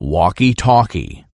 walkie-talkie.